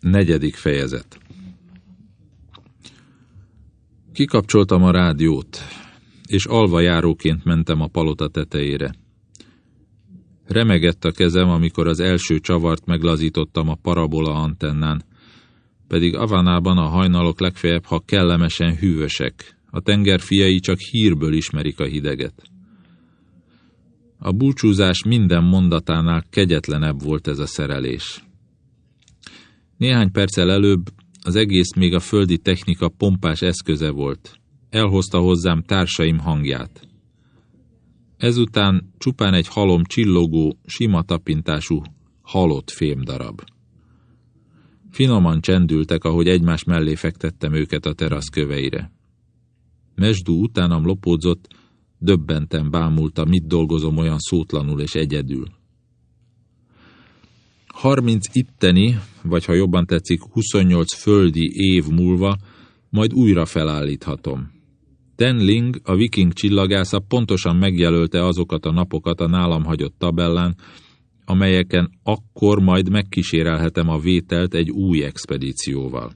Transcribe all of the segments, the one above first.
Negyedik fejezet Kikapcsoltam a rádiót, és alva járóként mentem a palota tetejére. Remegett a kezem, amikor az első csavart meglazítottam a parabola antennán, pedig Avanában a hajnalok legfeljebb, ha kellemesen hűvösek, a tenger fiai csak hírből ismerik a hideget. A búcsúzás minden mondatánál kegyetlenebb volt ez a szerelés. Néhány perccel előbb az egész még a földi technika pompás eszköze volt. Elhozta hozzám társaim hangját. Ezután csupán egy halom csillogó, sima tapintású, halott fémdarab. Finoman csendültek, ahogy egymás mellé fektettem őket a terasz köveire. Mesdú utánam lopódzott, döbbenten bámulta, mit dolgozom olyan szótlanul és egyedül. Harminc itteni, vagy ha jobban tetszik, 28 földi év múlva majd újra felállíthatom. Tenling, a viking csillagásza pontosan megjelölte azokat a napokat a nálam hagyott tabellán, amelyeken akkor majd megkísérelhetem a vételt egy új expedícióval.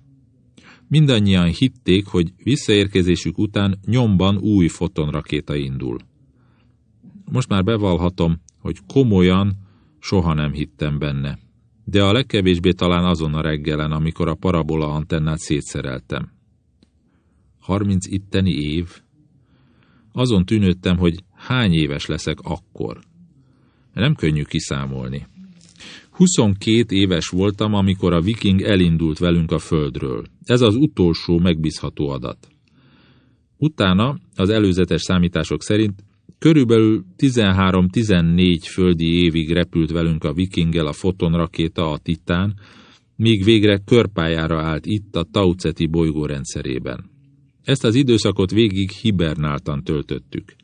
Mindannyian hitték, hogy visszaérkezésük után nyomban új fotonrakéta indul. Most már bevallhatom, hogy komolyan soha nem hittem benne, de a legkevésbé talán azon a reggelen, amikor a parabola antennát szétszereltem. Harminc itteni év? Azon tűnődtem, hogy hány éves leszek akkor. Nem könnyű kiszámolni. 22 éves voltam, amikor a viking elindult velünk a földről. Ez az utolsó megbízható adat. Utána, az előzetes számítások szerint, körülbelül 13-14 földi évig repült velünk a vikinggel a fotonrakéta, a Titán, míg végre körpályára állt itt a Tauceti bolygórendszerében. Ezt az időszakot végig hibernáltan töltöttük.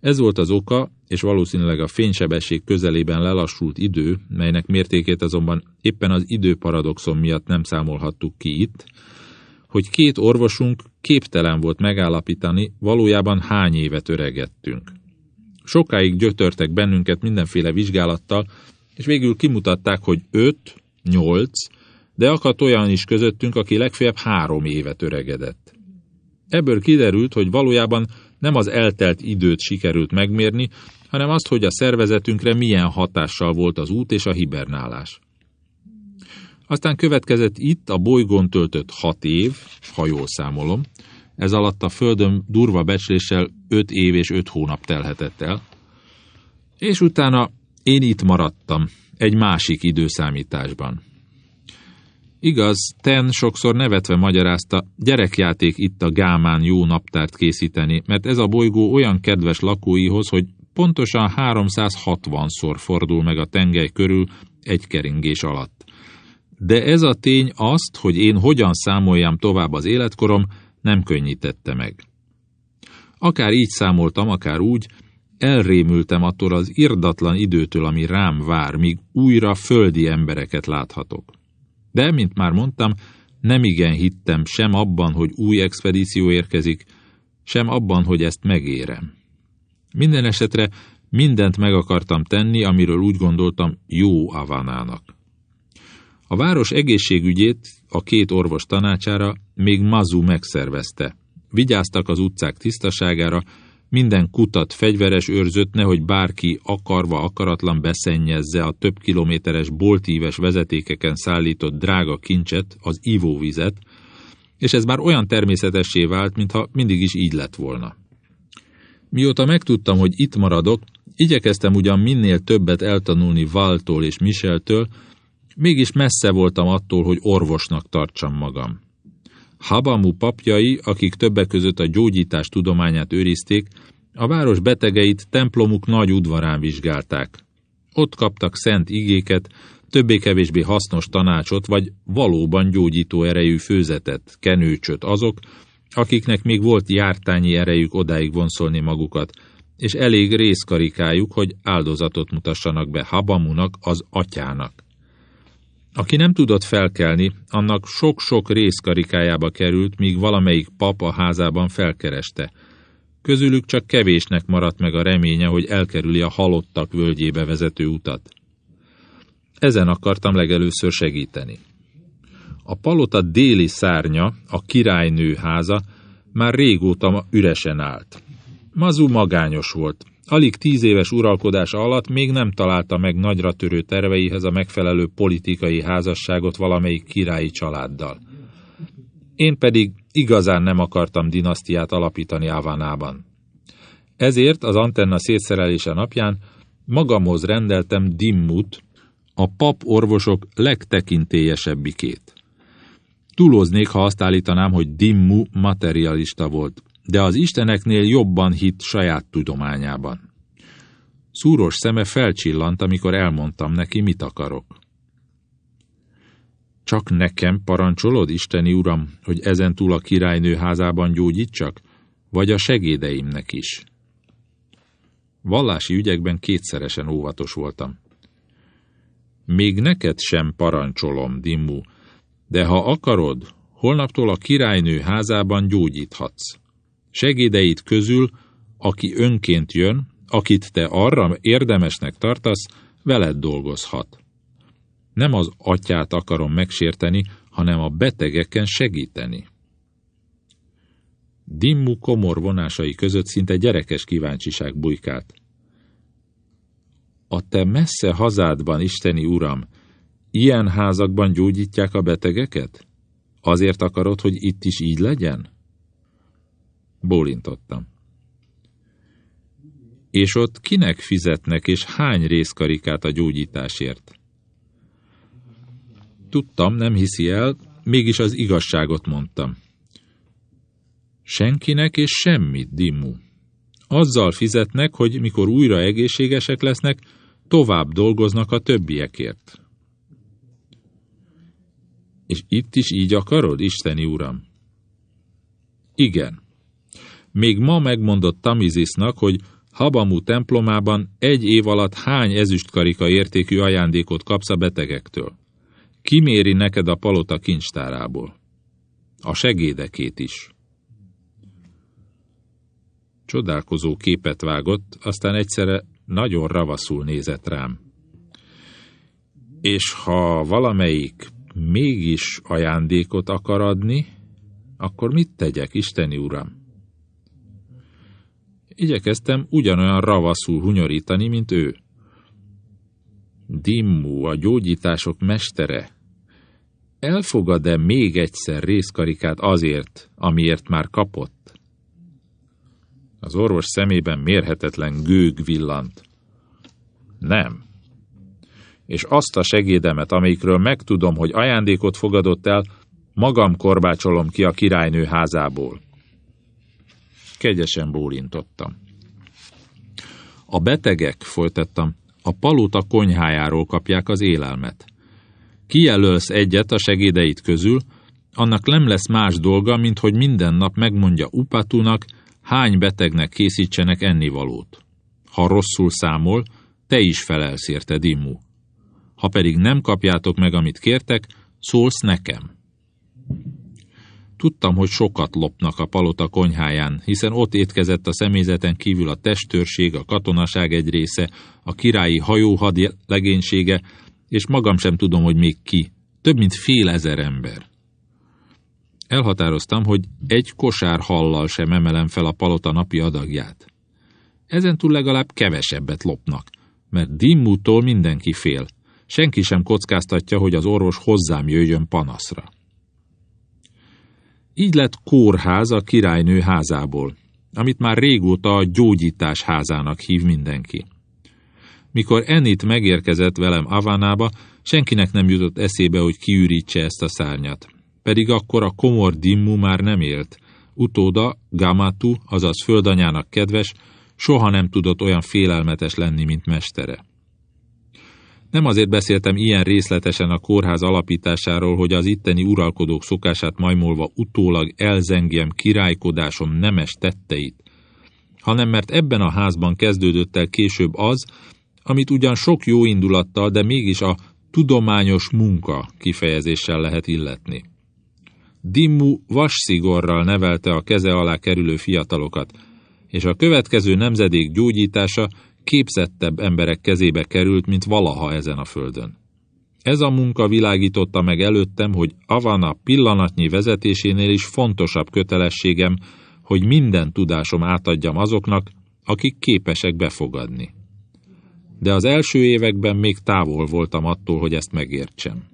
Ez volt az oka, és valószínűleg a fénysebesség közelében lelassult idő, melynek mértékét azonban éppen az időparadoxon miatt nem számolhattuk ki itt, hogy két orvosunk képtelen volt megállapítani, valójában hány évet öregettünk. Sokáig gyötörtek bennünket mindenféle vizsgálattal, és végül kimutatták, hogy öt, nyolc, de akadt olyan is közöttünk, aki legfeljebb három évet öregedett. Ebből kiderült, hogy valójában nem az eltelt időt sikerült megmérni, hanem azt, hogy a szervezetünkre milyen hatással volt az út és a hibernálás. Aztán következett itt a bolygón töltött hat év, ha jól számolom, ez alatt a Földön durva becsléssel öt év és öt hónap telhetett el, és utána én itt maradtam, egy másik időszámításban. Igaz, Ten sokszor nevetve magyarázta, gyerekjáték itt a Gámán jó naptárt készíteni, mert ez a bolygó olyan kedves lakóihoz, hogy pontosan 360-szor fordul meg a tengely körül egy keringés alatt. De ez a tény azt, hogy én hogyan számoljam tovább az életkorom, nem könnyítette meg. Akár így számoltam, akár úgy, elrémültem attól az irdatlan időtől, ami rám vár, míg újra földi embereket láthatok. De, mint már mondtam, nem igen hittem sem abban, hogy új expedíció érkezik, sem abban, hogy ezt megérem. Minden esetre mindent meg akartam tenni, amiről úgy gondoltam jó Avanának. A város egészségügyét a két orvos tanácsára még Mazu megszervezte. Vigyáztak az utcák tisztaságára, minden kutat fegyveres őrzött, nehogy bárki akarva akaratlan beszennyezze a több kilométeres boltíves vezetékeken szállított drága kincset, az ivóvizet, és ez már olyan természetessé vált, mintha mindig is így lett volna. Mióta megtudtam, hogy itt maradok, igyekeztem ugyan minél többet eltanulni Valtól és Micheltől, mégis messze voltam attól, hogy orvosnak tartsam magam. Habamu papjai, akik többek között a gyógyítás tudományát őrizték, a város betegeit templomuk nagy udvarán vizsgálták. Ott kaptak szent igéket, többé-kevésbé hasznos tanácsot, vagy valóban gyógyító erejű főzetet, kenőcsöt azok, akiknek még volt jártányi erejük odáig vonszolni magukat, és elég részkarikájuk, hogy áldozatot mutassanak be Habamunak, az atyának. Aki nem tudott felkelni, annak sok-sok részkarikájába került, míg valamelyik pap a házában felkereste. Közülük csak kevésnek maradt meg a reménye, hogy elkerüli a halottak völgyébe vezető utat. Ezen akartam legelőször segíteni. A palota déli szárnya, a királynő háza már régóta üresen állt. Mazu magányos volt. Alig tíz éves uralkodása alatt még nem találta meg nagyra törő terveihez a megfelelő politikai házasságot valamelyik királyi családdal. Én pedig igazán nem akartam dinasztiát alapítani Avanában. Ezért az antenna szétszerelése napján magamhoz rendeltem Dimmut, a pap orvosok legtekintélyesebbikét. Túloznék, ha azt állítanám, hogy Dimmu materialista volt, de az isteneknél jobban hitt saját tudományában. Szúros szeme felcsillant, amikor elmondtam neki, mit akarok. Csak nekem parancsolod, Isteni Uram, hogy ezentúl a királynő házában gyógyítsak, vagy a segédeimnek is? Vallási ügyekben kétszeresen óvatos voltam. Még neked sem parancsolom, Dimmu, de ha akarod, holnaptól a királynő házában gyógyíthatsz. Segédeit közül, aki önként jön, akit te arra érdemesnek tartasz, veled dolgozhat. Nem az atyát akarom megsérteni, hanem a betegeken segíteni. Dimmu komor vonásai között szinte gyerekes kíváncsiság bujkált. A te messze hazádban, Isteni Uram, ilyen házakban gyógyítják a betegeket? Azért akarod, hogy itt is így legyen? Bólintottam. És ott kinek fizetnek, és hány részkarikát a gyógyításért? Tudtam, nem hiszi el, mégis az igazságot mondtam. Senkinek és semmit, Dimmu. Azzal fizetnek, hogy mikor újra egészségesek lesznek, tovább dolgoznak a többiekért. És itt is így akarod, Isteni Uram? Igen. Még ma megmondott Tamizisnak, hogy Habamu templomában egy év alatt hány ezüstkarika értékű ajándékot kapsz a betegektől. Kiméri neked a palota kincstárából. A segédekét is. Csodálkozó képet vágott, aztán egyszerre nagyon ravaszul nézett rám. És ha valamelyik mégis ajándékot akar adni, akkor mit tegyek, Isteni Uram? Igyekeztem ugyanolyan ravaszul hunyorítani, mint ő. Dimmu, a gyógyítások mestere, elfogad-e még egyszer részkarikát azért, amiért már kapott? Az orvos szemében mérhetetlen gőg villant. Nem. És azt a segédemet, amelyikről megtudom, hogy ajándékot fogadott el, magam korbácsolom ki a királynő házából. Kegyesen bólintottam. A betegek, folytattam, a palota konyhájáról kapják az élelmet. Kijelölsz egyet a segédeit közül, annak nem lesz más dolga, mint hogy minden nap megmondja Upatunak, hány betegnek készítsenek ennivalót. Ha rosszul számol, te is felelsz érte, Dimmu. Ha pedig nem kapjátok meg, amit kértek, szólsz nekem. Tudtam, hogy sokat lopnak a palota konyháján, hiszen ott étkezett a személyzeten kívül a testőrség, a katonaság egy része, a királyi hajóhad legénysége, és magam sem tudom, hogy még ki. Több mint fél ezer ember. Elhatároztam, hogy egy kosár hallal sem emelem fel a palota napi adagját. Ezentúl legalább kevesebbet lopnak, mert Dimmútól mindenki fél. Senki sem kockáztatja, hogy az orvos hozzám jöjjön panaszra. Így lett kórház a királynő házából, amit már régóta a gyógyítás házának hív mindenki. Mikor Enit megérkezett velem Avanába, senkinek nem jutott eszébe, hogy kiürítse ezt a szárnyat. Pedig akkor a komor Dimmu már nem élt. Utóda, Gamatu, azaz földanyának kedves, soha nem tudott olyan félelmetes lenni, mint mestere. Nem azért beszéltem ilyen részletesen a kórház alapításáról, hogy az itteni uralkodók szokását majmolva utólag elzengjem királykodásom nemes tetteit, hanem mert ebben a házban kezdődött el később az, amit ugyan sok jó indulattal, de mégis a tudományos munka kifejezéssel lehet illetni. Dimmu vasszigorral nevelte a keze alá kerülő fiatalokat, és a következő nemzedék gyógyítása képzettebb emberek kezébe került, mint valaha ezen a földön. Ez a munka világította meg előttem, hogy Avana pillanatnyi vezetésénél is fontosabb kötelességem, hogy minden tudásom átadjam azoknak, akik képesek befogadni. De az első években még távol voltam attól, hogy ezt megértsem.